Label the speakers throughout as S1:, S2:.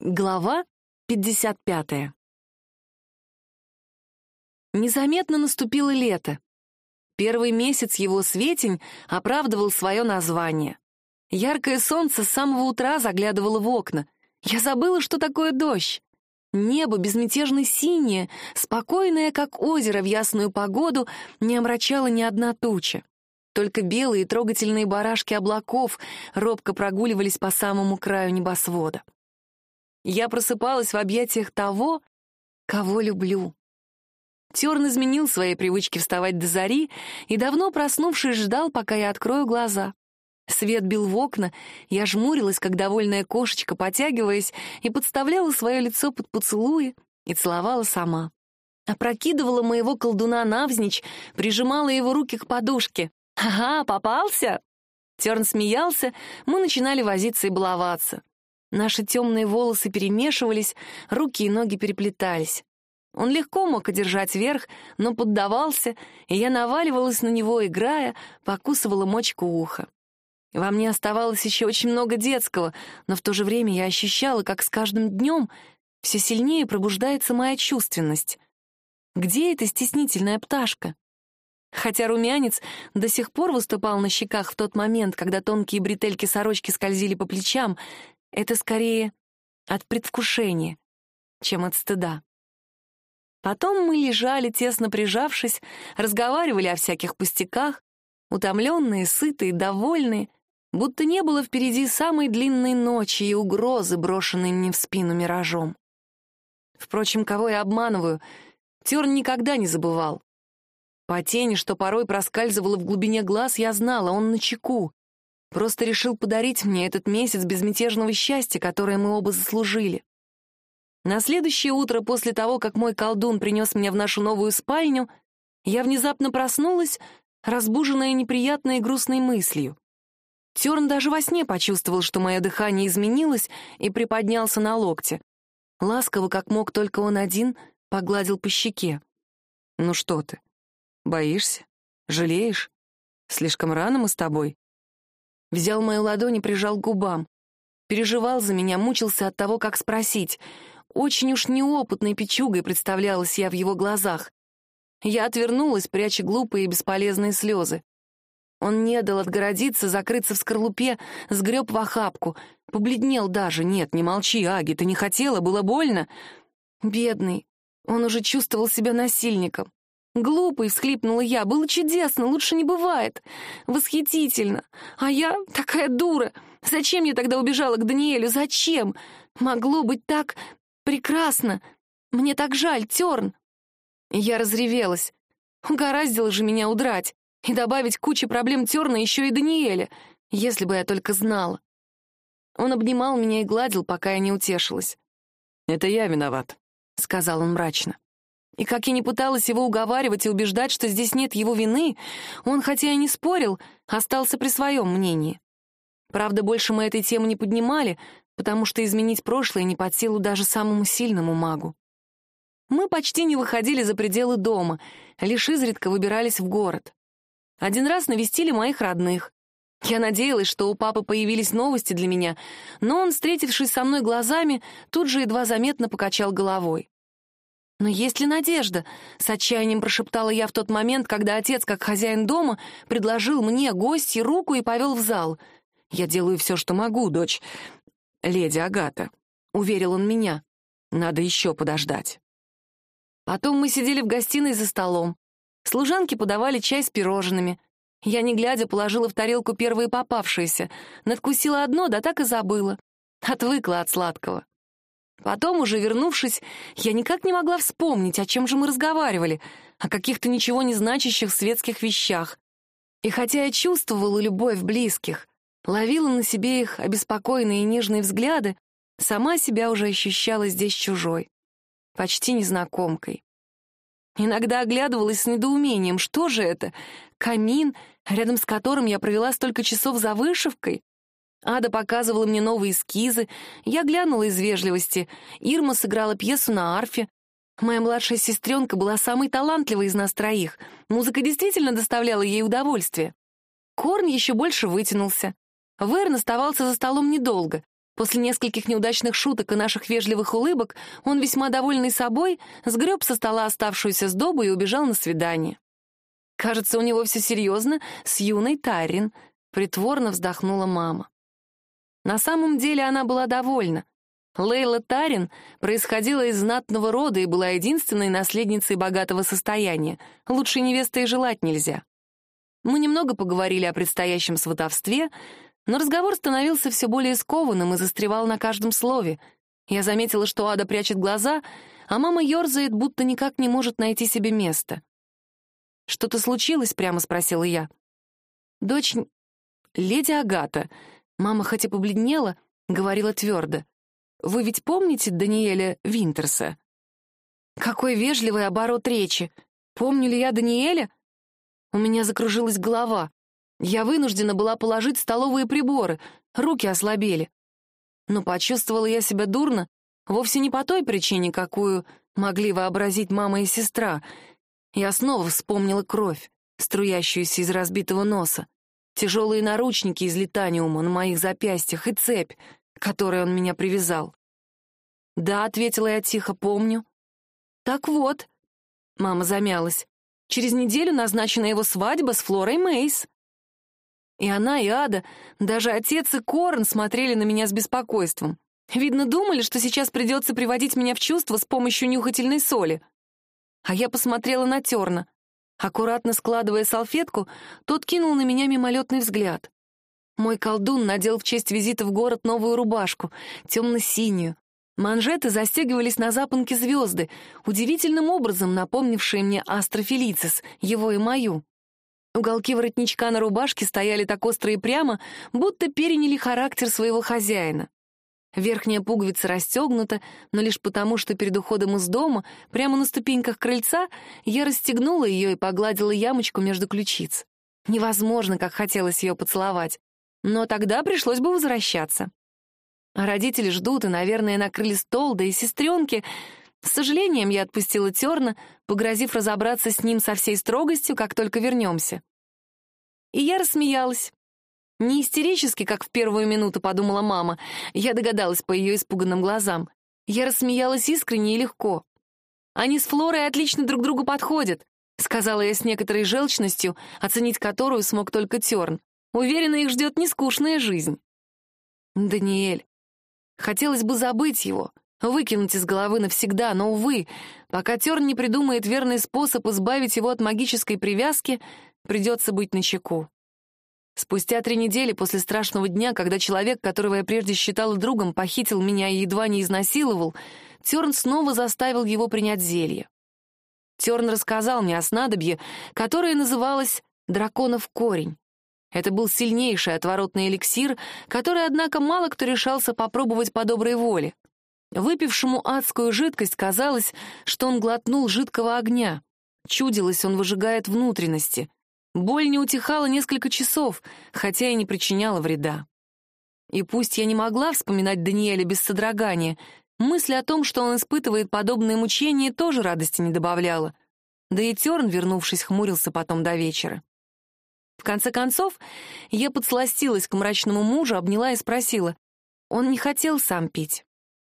S1: Глава 55. Незаметно наступило лето. Первый месяц его светень оправдывал свое название. Яркое солнце с самого утра заглядывало в окна. Я забыла, что такое дождь. Небо безмятежно синее, спокойное, как озеро в ясную погоду, не омрачало ни одна туча. Только белые трогательные барашки облаков робко прогуливались по самому краю небосвода. Я просыпалась в объятиях того, кого люблю. Терн изменил свои привычки вставать до зари и, давно проснувшись, ждал, пока я открою глаза. Свет бил в окна, я жмурилась, как довольная кошечка, потягиваясь, и подставляла свое лицо под поцелуи и целовала сама. Опрокидывала моего колдуна навзничь, прижимала его руки к подушке. «Ага, попался!» Терн смеялся, мы начинали возиться и баловаться. Наши темные волосы перемешивались, руки и ноги переплетались. Он легко мог одержать верх, но поддавался, и я наваливалась на него, играя, покусывала мочку уха. Во мне оставалось еще очень много детского, но в то же время я ощущала, как с каждым днем все сильнее пробуждается моя чувственность. Где эта стеснительная пташка? Хотя румянец до сих пор выступал на щеках в тот момент, когда тонкие бретельки сорочки скользили по плечам, это скорее от предвкушения, чем от стыда. Потом мы лежали, тесно прижавшись, разговаривали о всяких пустяках, утомленные, сытые, довольные, будто не было впереди самой длинной ночи и угрозы, брошенной мне в спину миражом. Впрочем, кого я обманываю, Терн никогда не забывал. По тени, что порой проскальзывала в глубине глаз, я знала, он на чеку. Просто решил подарить мне этот месяц безмятежного счастья, которое мы оба заслужили. На следующее утро, после того, как мой колдун принес меня в нашу новую спальню, я внезапно проснулась, разбуженная неприятной и грустной мыслью. Терн даже во сне почувствовал, что мое дыхание изменилось, и приподнялся на локте. Ласково, как мог только он один, погладил по щеке. «Ну что ты? Боишься? Жалеешь? Слишком рано мы с тобой?» Взял мою ладонь и прижал к губам. Переживал за меня, мучился от того, как спросить. Очень уж неопытной печугой представлялась я в его глазах. Я отвернулась, пряча глупые и бесполезные слезы. Он не дал отгородиться, закрыться в скорлупе, сгреб в охапку. Побледнел даже. «Нет, не молчи, Аги, ты не хотела, было больно». Бедный. Он уже чувствовал себя насильником. «Глупый!» — всхлипнула я. «Было чудесно, лучше не бывает. Восхитительно. А я такая дура. Зачем я тогда убежала к Даниэлю? Зачем? Могло быть так прекрасно. Мне так жаль, Терн!» Я разревелась. Угораздило же меня удрать и добавить куче проблем Терна еще и Даниэля, если бы я только знала. Он обнимал меня и гладил, пока я не утешилась.
S2: «Это я виноват», — сказал он мрачно.
S1: И как я не пыталась его уговаривать и убеждать, что здесь нет его вины, он, хотя и не спорил, остался при своем мнении. Правда, больше мы этой темы не поднимали, потому что изменить прошлое не под силу даже самому сильному магу. Мы почти не выходили за пределы дома, лишь изредка выбирались в город. Один раз навестили моих родных. Я надеялась, что у папы появились новости для меня, но он, встретившись со мной глазами, тут же едва заметно покачал головой. «Но есть ли надежда?» — с отчаянием прошептала я в тот момент, когда отец, как хозяин дома, предложил мне, гостье, руку и повел в зал. «Я делаю все, что могу, дочь. Леди Агата», — уверил он меня. «Надо еще подождать». Потом мы сидели в гостиной за столом. Служанки подавали чай с пирожными. Я, не глядя, положила в тарелку первые попавшиеся. Надкусила одно, да так и забыла. Отвыкла от сладкого. Потом, уже вернувшись, я никак не могла вспомнить, о чем же мы разговаривали, о каких-то ничего не значащих светских вещах. И хотя я чувствовала любовь близких, ловила на себе их обеспокоенные и нежные взгляды, сама себя уже ощущала здесь чужой, почти незнакомкой. Иногда оглядывалась с недоумением, что же это? Камин, рядом с которым я провела столько часов за вышивкой? Ада показывала мне новые эскизы, я глянула из вежливости. Ирма сыграла пьесу на арфе. Моя младшая сестренка была самой талантливой из нас троих. Музыка действительно доставляла ей удовольствие. Корн еще больше вытянулся. Верн оставался за столом недолго. После нескольких неудачных шуток и наших вежливых улыбок он, весьма довольный собой, сгреб со стола оставшуюся сдобу и убежал на свидание. «Кажется, у него все серьезно с юной Тарин», — притворно вздохнула мама. На самом деле она была довольна. Лейла Тарин происходила из знатного рода и была единственной наследницей богатого состояния. Лучшей невесты и желать нельзя. Мы немного поговорили о предстоящем сватовстве, но разговор становился все более скованным и застревал на каждом слове. Я заметила, что Ада прячет глаза, а мама ерзает, будто никак не может найти себе места. «Что-то случилось?» — прямо спросила я. «Дочь... леди Агата...» Мама хоть и побледнела, говорила твердо. «Вы ведь помните Даниэля Винтерса?» Какой вежливый оборот речи. Помню ли я Даниэля? У меня закружилась голова. Я вынуждена была положить столовые приборы, руки ослабели. Но почувствовала я себя дурно вовсе не по той причине, какую могли вообразить мама и сестра. Я снова вспомнила кровь, струящуюся из разбитого носа, тяжелые наручники из литаниума на моих запястьях и цепь, которой он меня привязал. «Да», — ответила я тихо, — «помню». «Так вот», — мама замялась, — «через неделю назначена его свадьба с Флорой Мейс». И она, и Ада, даже отец и Корн смотрели на меня с беспокойством. Видно, думали, что сейчас придется приводить меня в чувство с помощью нюхательной соли. А я посмотрела на Терна. Аккуратно складывая салфетку, тот кинул на меня мимолетный взгляд. Мой колдун надел в честь визита в город новую рубашку, темно-синюю. Манжеты застегивались на запонке звезды, удивительным образом напомнившие мне астрофилицис, его и мою. Уголки воротничка на рубашке стояли так остро и прямо, будто переняли характер своего хозяина. Верхняя пуговица расстегнута, но лишь потому, что перед уходом из дома, прямо на ступеньках крыльца, я расстегнула ее и погладила ямочку между ключиц. Невозможно, как хотелось ее поцеловать. Но тогда пришлось бы возвращаться. Родители ждут и, наверное, накрыли стол, да и сестренки. С сожалением я отпустила Терна, погрозив разобраться с ним со всей строгостью, как только вернемся. И я рассмеялась. Не истерически, как в первую минуту подумала мама. Я догадалась по ее испуганным глазам. Я рассмеялась искренне и легко. Они с Флорой отлично друг другу подходят, сказала я с некоторой желчностью, оценить которую смог только Терн. Уверена, их ждет нескучная жизнь. Даниэль. Хотелось бы забыть его, выкинуть из головы навсегда, но, увы, пока Терн не придумает верный способ избавить его от магической привязки, придется быть начеку. Спустя три недели после страшного дня, когда человек, которого я прежде считала другом, похитил меня и едва не изнасиловал, Терн снова заставил его принять зелье. Терн рассказал мне о снадобье, которое называлось «драконов корень». Это был сильнейший отворотный эликсир, который, однако, мало кто решался попробовать по доброй воле. Выпившему адскую жидкость казалось, что он глотнул жидкого огня. Чудилось, он выжигает внутренности. Боль не утихала несколько часов, хотя и не причиняла вреда. И пусть я не могла вспоминать Даниэля без содрогания, мысль о том, что он испытывает подобные мучения, тоже радости не добавляла. Да и Терн, вернувшись, хмурился потом до вечера. В конце концов, я подсластилась к мрачному мужу, обняла и спросила. Он не хотел сам пить?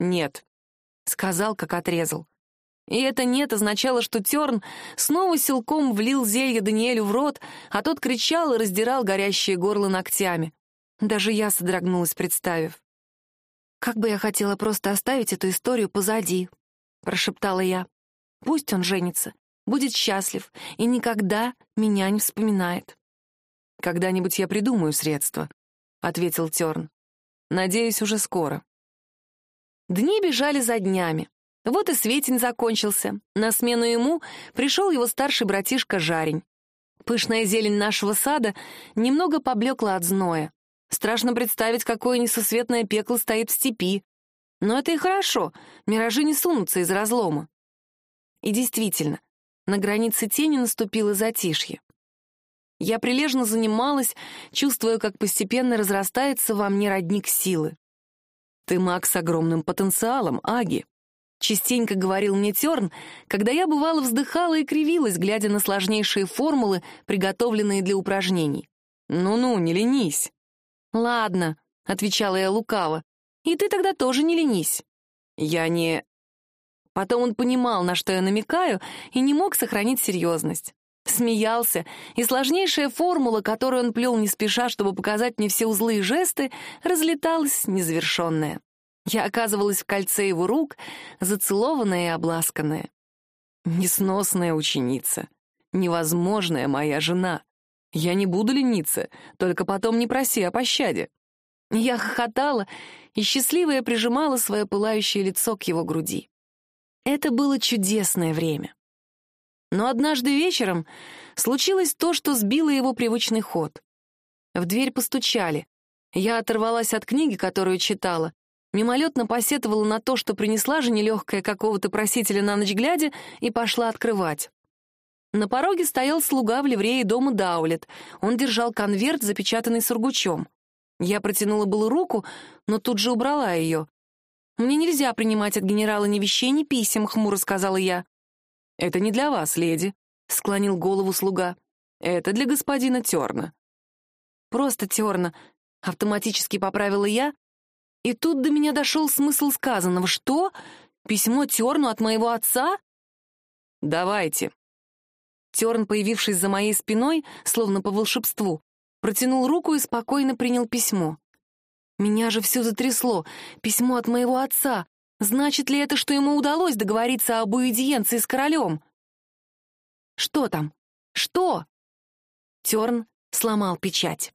S1: «Нет», — сказал, как отрезал. И это «нет» означало, что Терн снова силком влил зелье Даниэлю в рот, а тот кричал и раздирал горящее горло ногтями. Даже я содрогнулась, представив. «Как бы я хотела просто оставить эту историю позади», — прошептала я. «Пусть он женится, будет счастлив и никогда меня не вспоминает».
S2: «Когда-нибудь я придумаю средства», — ответил Терн. «Надеюсь, уже скоро».
S1: Дни бежали за днями. Вот и Светень закончился. На смену ему пришел его старший братишка Жарень. Пышная зелень нашего сада немного поблекла от зноя. Страшно представить, какое несусветное пекло стоит в степи. Но это и хорошо, миражи не сунутся из разлома. И действительно, на границе тени наступило затишье. Я прилежно занималась, чувствуя, как постепенно разрастается во мне родник силы. «Ты маг с огромным потенциалом, Аги», — частенько говорил мне Терн, когда я, бывало, вздыхала и кривилась, глядя на сложнейшие формулы, приготовленные для упражнений. «Ну-ну, не ленись». «Ладно», — отвечала я лукаво, — И ты тогда тоже не ленись. Я не... Потом он понимал, на что я намекаю, и не мог сохранить серьезность. Смеялся, и сложнейшая формула, которую он плел не спеша, чтобы показать мне все узлы и жесты, разлеталась незавершенная. Я оказывалась в кольце его рук, зацелованная и обласканная. Несносная ученица. Невозможная моя жена. Я не буду лениться, только потом не проси о пощаде. Я хохотала и счастливая прижимала свое пылающее лицо к его груди. Это было чудесное время. Но однажды вечером случилось то, что сбило его привычный ход. В дверь постучали. Я оторвалась от книги, которую читала, мимолетно посетовала на то, что принесла же нелегкая какого-то просителя на ночь глядя, и пошла открывать. На пороге стоял слуга в ливрее дома Даулет. Он держал конверт, запечатанный сургучом. Я протянула было руку, но тут же убрала ее. «Мне нельзя принимать от генерала ни вещей, ни писем», — хмуро сказала я. «Это не для вас, леди», — склонил голову слуга. «Это для господина Терна». «Просто Терна», — автоматически поправила я. И тут до меня дошел смысл сказанного. «Что? Письмо Терну от моего отца?» «Давайте». Терн, появившись за моей спиной, словно по волшебству, протянул руку и спокойно принял письмо. Меня же все затрясло. Письмо от моего отца. Значит ли это, что ему удалось договориться об уидиенции с королем? Что там? Что? Терн сломал печать.